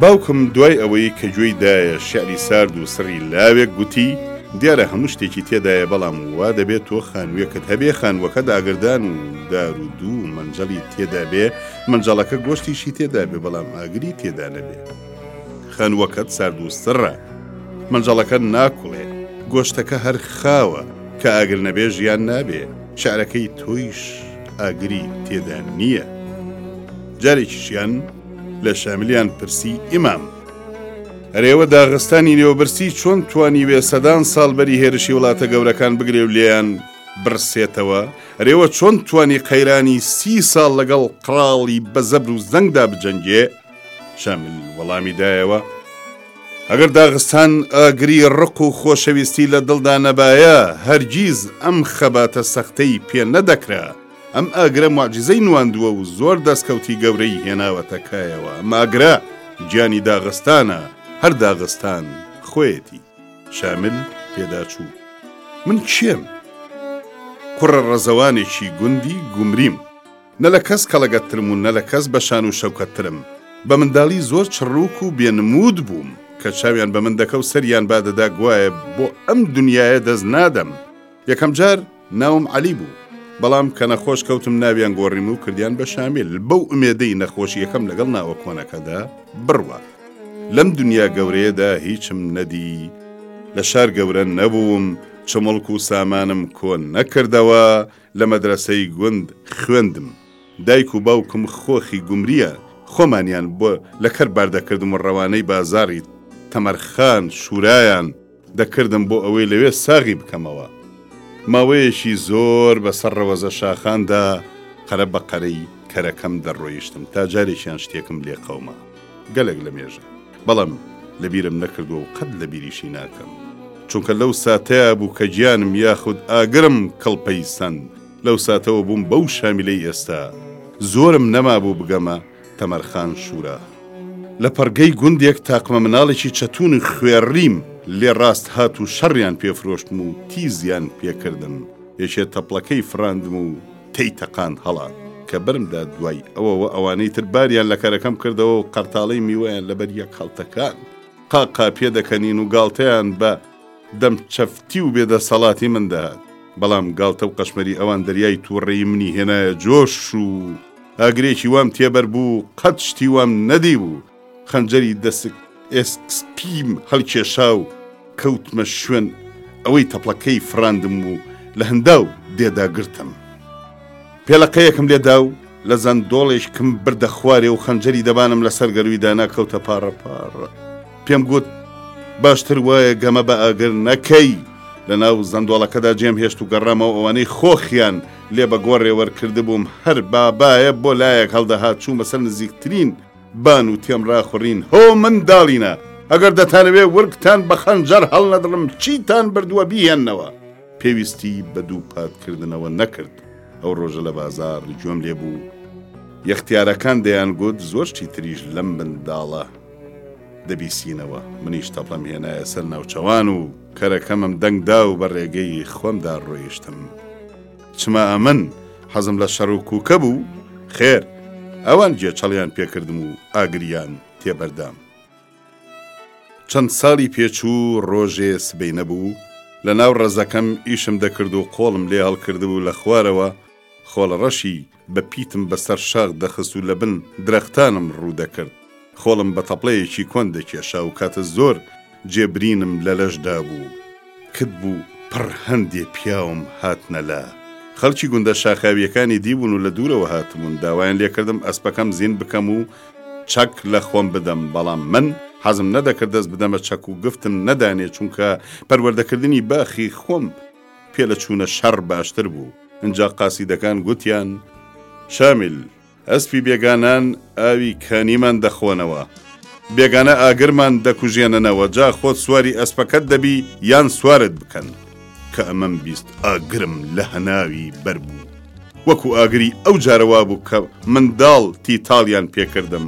باوکم دوای ئەوەی کە گوێی دایە شیعری سارد و سڕی لاوێک گوتی، دیارە هەموو شتێکی تێدایە بەڵام وا دەبێ تۆ خانووێکت هەبێ، خانووەکە داگردان و دار و دوو مەنجەڵی تێدا بێ، مەنجەڵەکە گۆشتیشی تێدا بێ بەڵام ئاگری تێدا نەبێ. خانووەکەت سارد و سڕە، مەنجەڵەکە ناکوڵێ، گۆشتەکە هەر خاوە، کە ئاگر نەبێ ژیان نابێ، شیعرەکەی تۆیش ئاگری تێدا نییە. جارێکیشیان. لە شاملیان پرسی ئیمام. ئەرێوە داغستانی نێوەبرسی چۆن توانیوێ سەدان ساڵ بەری هێرشی وڵاتە گەورەکان بگرێ و لێیان برسێتەوە ئەرێوە چۆن توانی قەیرانی سی ساڵ لەگەڵ قڕاڵی بە زەبر و زەنگدا بجەنگێ شامل وەڵامی دایەوە ئەگەر داغستان ئاگری ڕق و خۆشەویستی لە دڵدا نەبایە هەرگیز ئەم خەباتە سەختەی پێ نەدەکرا ئەم ئاگرە موعجیزەی نواندووە و زۆر دەستکەوتی گەورەی هێناوەتە کایەوە، ئەم ئاگرە گیانی داغستانە، هەر داغستان خۆیەتی. شامل پێداچوو، من کێم؟ کوڕە ڕەزەوانێکی گوندی گومریم. نە لە کەس کەڵەگەتترم و نە لە کەس بە شان و شەوکەتترم. بە منداڵی زۆر چڕووک و بێ نموود بووم، کە چاویان بە من دەکەوت سەریان بادەدا گوایە بۆ ئەم دنیایە دەست نادەم. یەکەم جار ناوم عەلی بوو، بەڵام کە نەخۆش کەوتم ناویان گۆڕیم و کردیان بە شامیل، بەو ئومێدەی نەخۆشییەکەم لەگەڵ ناوە کۆنەکەدا بڕوا. لەم دونیا گەورەیەدا هیچم نەدی، لە شار گەورە نەبووم، چمڵک و سامانم کۆ نەکردەوە، لە مەدرەسەی گوند خوێندم. دایک و باوکم خۆخی گومرییە، خۆمانیان بۆ لە کەر باردەکردم و ڕەوانەی بازاڕی تەمەرخان، شورایان، دەکردم بۆ ئەوەی لەوێ ساغی بکەمەوە. ماوەیەکی زۆر بەسەر ڕەوەزە شاخاندا قەرە بە قەرەی کەرەکەم دەڕۆیشتم تا جارێکیان شتێکم لێ قەوما. گەلەک لە مێژە. بەڵام لە بیرم نەکردووە و قەت لە بیریشی ناکەم. چونکە لەو ساتەیا بوو کە گیانم یاخود ئاگرم کڵپەی سەند. لەو ساتەوە بووم بەو شامیلەی ئێستا. زۆرم نەمابوو بگەمە. تەمەرخان شورا. لە پەڕگەی گوندێک تاقمە مناڵێکی چەتوون و خوێڕیم لێ ڕاست هات و شەڕیان پێ فرۆشتم و تیزیان پێ کردم، یەکێ تەپڵەکەی فڕاندم و تێی تەقاند هەڵات، کە بەرم دا دوای ئەوەوە ئەوانەی تر باریان لە کەرەکەم کردەوە و قەرتاڵەی میوەیان لە بەر یەک هەڵتەکاند، قا قا پێ دەکەنین و گاڵتەیان بە دەم چەفتی و بێ دەسەڵاتی من دەهات، بەڵام گاڵتە و قەشمەری ئەوان دەریای تووڕەیی منی هێنایە جۆش و. ئاگرێکی وام تێبەر بوو قەت شتی وام نەدیبوو، خەنجەری دەسک ئێسکسپیم هەڵکێشا و کەوتمە شوێن ئەوەی تەپڵەکەی فڕاندم و لە هەنداو دێدا گرتم. پێلەقەیەکم لێ دا و لە زەندۆڵێکم بردە خوارێ و خەنجەری دەبانم لەسەر گەرووی دانا کەوتە پاڕە پاڕە. پێم گوت باشتر وایە گەمە بە ئاگر نەکەی. لە ناو زەندۆڵەکەدا جێم هێشت و گەڕامەوە ئەوانەی خۆخیان لێ بە گۆڕێ وەرکردبووم، هەر بابایە بۆ لایەک هەڵدەهات چوومە سەر نزیکترین بان و تێم ڕاخوڕین، هۆ منداڵینە! ئەگەر دەتانەوێ ورگتان بە خەنجەر هەڵنەدڕم چیتان بردووە بیهێننەوە! پێویستی بە دووپاتکردنەوە نەکرد، ئەو ڕۆژە لە بازاڕ گوێم لێ بوو یەختیارەکان دەیانگوت زۆر شتی تریش لەم منداڵە، دەبیسینەوە منیش تەپڵەم هێنایە سەر ناوچەوان و کەرەکەمم دەنگدا و بە ڕێگەی خۆمدا ڕۆیشتم چما ئەمن حەزم لە شەڕ و کوکە بوو خێر ئەوان گێچەڵیان پێکردم و ئاگریان تێبەردام چەند ساڵی پێچوو ڕۆژێ سبەی نەبوو لە ناو ڕەزەکەم ئیشم دەکرد و قۆڵم لێ هەڵکردبوو لە خوارەوە خۆڵەڕەشی بە پیتم بە سەر شاخ دەخست و لە بن درەختانم ڕوو دەکرد. خۆڵم بە تەپڵەیەکی کۆن دەکێشا و کاتە زۆر جێ برینم لە لەش دابوو. کت بوو پڕ هەندێ پیاوم هاتنە لا. خەڵکی گوندە شاخاوییەکانی دیبوون و لە دوورەوە هاتبوون. داوایان لێ کردم ئەسپەکەم زین بکەم و چەک لە خۆم بدەم، بەڵام من حەزم نەدەکرد دەست بدەمە چەک و گفتم نەدانێ چونکە پەروەردەکردنی باخی خۆم، پێ لە چوونە شەڕ باشتر بوو. ئینجا قاسیدەکان گوتیان، شامیل، ئەسپی بێگانان ئاوی کانیمان دەخۆنەوە، بێگانە ئاگرمان دەکوژێننەوە، جا خۆت سواری ئەسپەکەت دەبی یان سوارت بکەن. کە ئەمەم بیست ئاگرم لە هەناوی بەر بوو، وەکوو ئاگری ئەو جارە وا بوو کە منداڵ تیتاڵیان پێ کردم،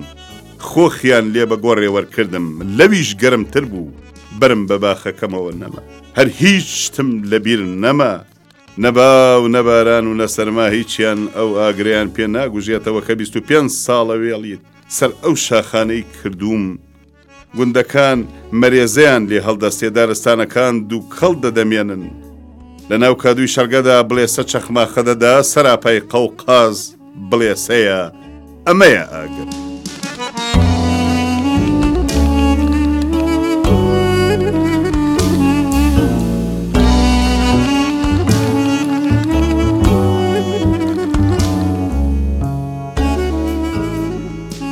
خۆخیان لێ بە گۆڕێ وەرکردم، لەویش گەرمتر بوو، بەرم بە باخەکەمەوە نەما. هەر هیچ شتم لە بیر نەما. نە با و نە باران و نە سەرما هیچیان ئەو ئاگریان پێ ناگوژێتەوە کە بیست و پێنج ساڵە وێڵیت سەر ئەو شاخانەی کردووم. گوندەکان مەرێزەیان لێ هەڵدەستێ دارستانەکان دوو کەڵ دەدەمێنن. لە ناو کادووی شەڕگەدا بڵێسە چەخماخە دەدا سەراپای قەوقاز. بڵێسەیە ئەمەیە ئاگر.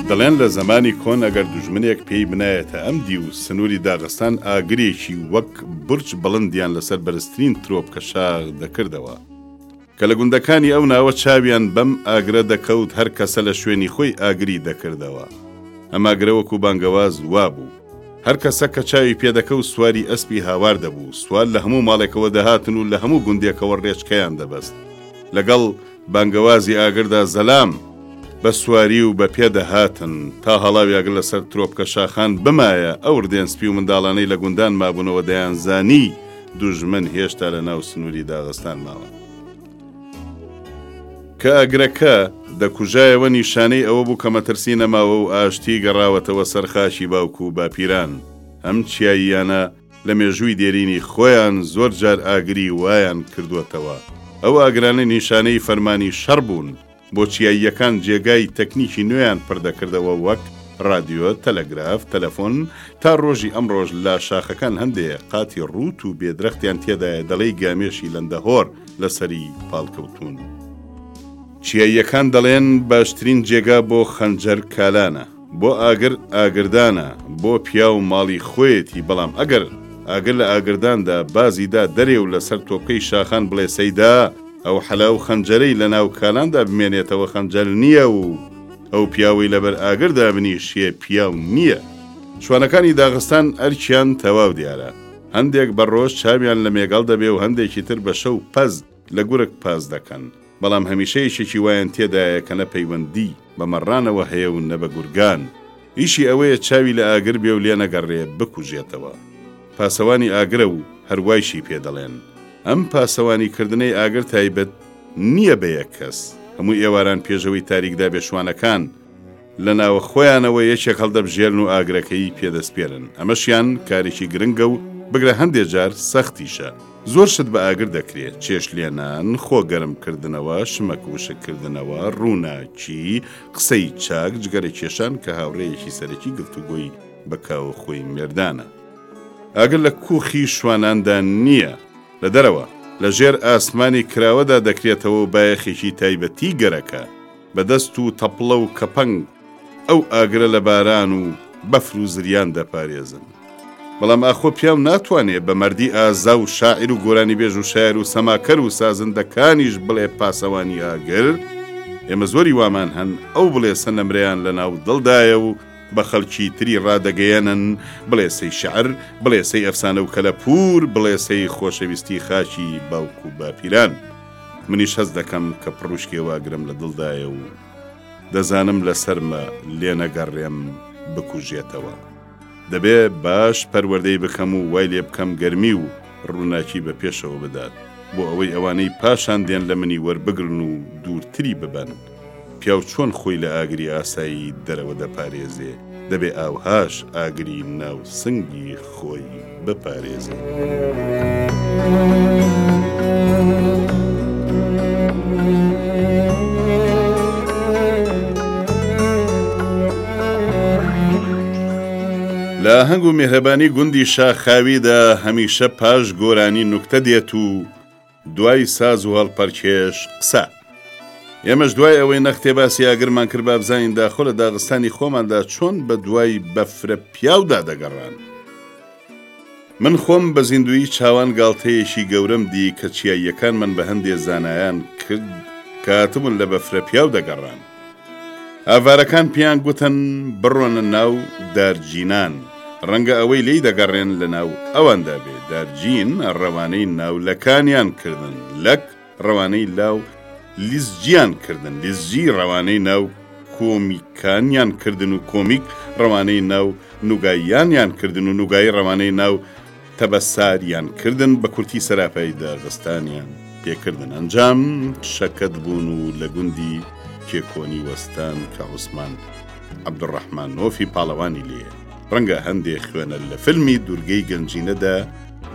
دەڵێن لە زمانی کۆن ئەگەر دژمنێک پێی بنایەتە ئەم دی و سنووری داغستان ئاگرێکی وەک برچ بڵندیان لەسەر بەرزترین ترۆپ کە شاغ دەکردەوە. کە لە گوندەکانی ئەو ناوە چاویان بەم ئاگرە دەکەوت هەر کەسە لە شوێنی خۆی ئاگری دەکردەوە. ئەم ئاگرە وەکوو بانگەواز وا بوو. هەر کەسە کە چاوی پێ دەکەوت سواری ئەسپی هاوار دەبوو، سوار لە هەموو ماڵێکەوە دەهاتن و لە هەموو گوندێکەوە ڕێچکەیان دەبەست. لەگەڵ بانگەوازی ئاگردا زەلام بە سواری و بە پێ دەهاتن. تا هەڵاوی ئاگر لە سەر ترۆپکە شاخان بمایە، ئەو ردێن سپی و منداڵانەی لە گوندان مابوونەوە دەیانزانی، دوژمن هێشتا لە ناو سنووری داغستان ماوە. کە ئاگرەکە دەکوژایەوە نیشانەی ئەوە بوو کە مەترسی نەماوە و ئاشتی گەڕاوەتەوە سەر خاکی باوک و باپیران. ئەم چیاییانە لە مێژووی دێرینی خۆیان زۆر جار ئاگری وایان کردووەتەوە. ئەو ئاگرانە نیشانەی فەرمانی شەڕ بوون. بۆ چیاییەکان جێگای تەکنیکی نوێیان پردەکردەوە وەک، ڕادیۆ، تەلەگراف، تەلەفۆن، تا ڕۆژی ئەمڕۆش لە شاخەکان هەندێ قاتی ڕووت و بێدرەختیان تێدایە دەڵێی گامێشی لەندەهۆر لەسەری پاڵکەوتوون. چیاییەکان دەڵێن باشترین جێگا بۆ خەنجەر کالانە. بۆ ئاگر ئاگردانە بۆ پیاو ماڵی خۆیەتی بەڵام ئەگەر ئاگر لە ئاگرداندا بازی دا دەرێ و لەسەر تۆپکەی شاخان بڵێ سەیدا ئەو حەلا و خەنجەرەی لە ناو کالاندا بمێنێتەوە خەنجەر نییە و ئەو پیاوەی لەبەر ئاگر دابنیشێ پیاو نییە. چوانەکانی داغستان ئەرکیان تەواو دیارە هەندێک بە ڕۆژ چاویان لە مێگەڵ دەبێ و هەندێکی تر بە شەو پەز. لە گورگ پەس دەکەن، بەڵام هەمیشە یشێکی وایان تێدایە کە نە پەیوەندی بە مەڕانەوە هەیە و نە بە گورگان، ئیشی ئەوەیە چاوی لە ئاگر بێ و لێ نەگەڕێ بکوژێتەوە. پاسەوانی ئاگرە و هەر وایشی پێ دەڵێن. ئەم پاسەوانی کردنەی ئاگر تایبەت نییە بە یەک کەس، هەموو ئێواران پێش ئەوەی تاریک دابێ شوانەکان، لە ناوەخۆیانەوە یەکێک هەڵدەبژێرن و ئاگرەکەی پێ دەسپێرن، ئەمەشیان کارێکی گرنگە و بگرە هەندێ جار سەختیشە. زۆر شت بە ئاگر دەکرێ، چێشت لێنان، خۆ گەرم کردنەوە، شمەک وشک کردنەوە، ڕووناکی، قسەی چاک، جگەرە کێشان کە هاوڕێیەکی سەرەکی گفتوگۆی بە کاوەخۆی مێردانە. ئاگر لە کووخی شواناندا نییە، لە دەرەوە، لە ژێر ئاسمانی کراوەدا دەکرێتەوە و بایەخێکی تایبەتی گەرەکە. بە دەست و تەپڵە و کەپەنگ ئەو ئاگرە لە باران و بەفر و زریان دەپارێزن. بەڵام ئاخۆ پیاو ناتوانێ بە مەردی ئازا و شاعیر و گۆرانیبێژ و شایەر و سەماکەر و سازندەکانیش بڵێ پاسەوانی ئاگر؟ ئێمە زۆری وامان هەن ئەو بڵێسە نەمرەیان لە ناو دڵدایە و بە خەڵکی تری ڕادەگەیەنن، بڵێسەی شیعر، بڵێسەی ئەفسانە و کەلەپوور، بڵێسەی خۆشەویستی خاکی باوک و باپیران. منیش هەست دەکەم کە پڕوشکێ واگرم لە دڵدایە و دەزانم لە سەرمە لێ نەگەڕێم بکوژێتەوە دەبێ باش پەروەردەی بکەم و وای لێ بکەم گەرمی و ڕووناکی بە پێشەوە بدات بۆ ئەوەی ئەوانەی پاشان دێن لە منی وەربگرن و دوورتری ببەن. پیاو چۆن خۆی لە ئاگری ئاسایی دەرەوە دەپارێزێ، دەبێ ئاوهاش ئاگری ناو سنگی خۆی بپارێزێ. لە ئاهەنگ و مێهرەبانی گوندی شاخاویدا هەمیشە پاش گۆرانی نوکتە دێت و، دوای ساز و هەڵپەرکێش قسە. ئێمەش دوای ئەوەی نەختێ باسی ئاگرمان کرد با بزانین داخۆ لە داغستانی خۆماندا چۆن بە دوای بەفرە پیاودا دەگەڕان. من خۆم بە زیندوویی چاوان گاڵتەیەکی گەورەم دی کە چیاییەکانمان بە هەندێ زانایان کرد کە هاتبوون لە بەفرە پیاو دەگەڕان. ئاڤارەکان پێیان گوتن بڕۆنە ناو دارجینان، ڕەنگە ئەوەی لێی دەگەڕێن لە ناو ئەواندا بێ، دارجین ڕەوانەی ناو لەکانیان کردن، لەک ڕەوانەی لاو لیزجیان کردن، لیزجی ڕەوانەی ناو کۆمیکانیان کردن و کۆمیک ڕەوانەی ناو نوگاییانیان کردن و نوگایی ڕەوانەی ناو تەبەساریان کردن بە کورتی سەراپای داغستانیان پێکردن ئەنجام شەکەت بوون و لە گوندی کێکۆنی وەستان کە عوسمان عەبدولڕەحمانۆفی پاڵەوانی لێیە ڕەنگە هەندێ خوێنەر لە فیلمی دوورگەی گەنجینەدا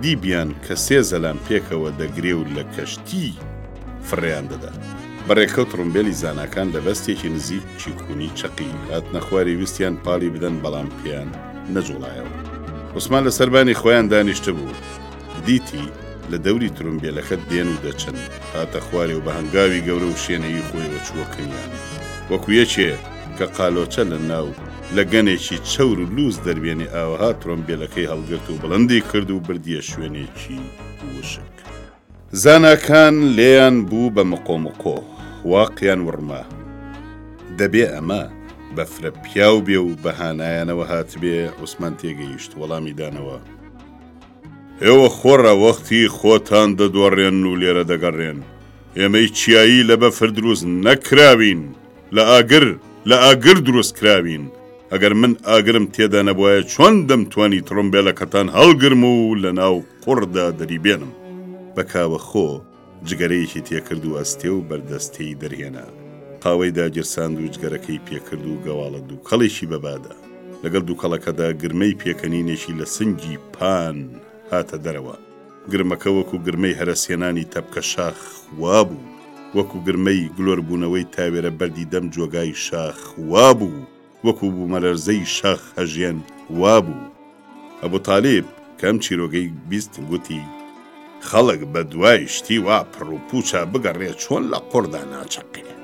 دیبیان کە سێ زەلام پێکەوە دەگرێ و لە کەشتی فڕێیان دەدا. بە رێکەو تڕومبێلی زاناکان لە بەستێکی نزیک چیکونی چەقی هاتنە خواری ویستیان پاڵی بدەن بەڵام پێیان نەجوڵایەوە. عوسمان لە سەربانی خۆیان دانیشتبوو. دیتی لە دەوری ترومبێلەکە دێن و دەچن. هاتە خوارێ و بە هەنگاوی گەورە و شێنەیی خۆیەوە چووە کنیان. وەکو یەکێ کە قالۆچە لە ناو لەگەنێکی چەور و لووس دەربێنێ ئاوەها تڕۆمبێلەکەی هەڵگرت و بڵندی کرد و بردیە شوێنێکی وشک. زاناکان لێیان بوو بە مقۆمقۆ، واقیان وڕما، دەبێ ئەمە بەفرە پیاو بێ و بە هانایانەوە هاتبێ، عوسمان تێگەیشت، وەڵامی دانەوە، ئێوە خۆڕا وەختی خۆتان دەدۆڕێن و لێرە دەگەڕێن، ئێمەی چیایی لە بەفر دروست نەکراوین! لە ئاگر، لە ئاگر دروست کراوین. ئەگەر من ئاگرم تێدا نەبوایە چۆن دەمتوانی تڕومبێلەکەتان هەڵگرم و لە ناو قوڕدا دەریبێنم؟ بە کاوە خۆ، جگەرەیەکی تێکرد و ئەستێ و بەردەستەی دەرهێنا. قاوەی داگیرساند و جگەرەکەی پێکرد و گەواڵە دووکەڵێکی بە بادا. لەگەڵ دووکەڵەکەدا گرمەی پێکەنینێکی لە سنگی پان هاتە دەرەوە. گرمەکە وەکو گرمەی هەرەسهێنانی تەپکە شاخ وابوو، وەکو گرمەی گلۆربوونەوەی تاوێرە بەردی دەم جۆگای شاخ وابوو، وەکو بوومەلەرزەی شاخ هەژێن وابوو. ئەبو تالیب کە ئەم چیرۆگەی بیست گوتی. خەڵک بە دوای شتی وا پڕ و پووچە بگەڕێ چۆن لە قوڕدا ناچەقێ؟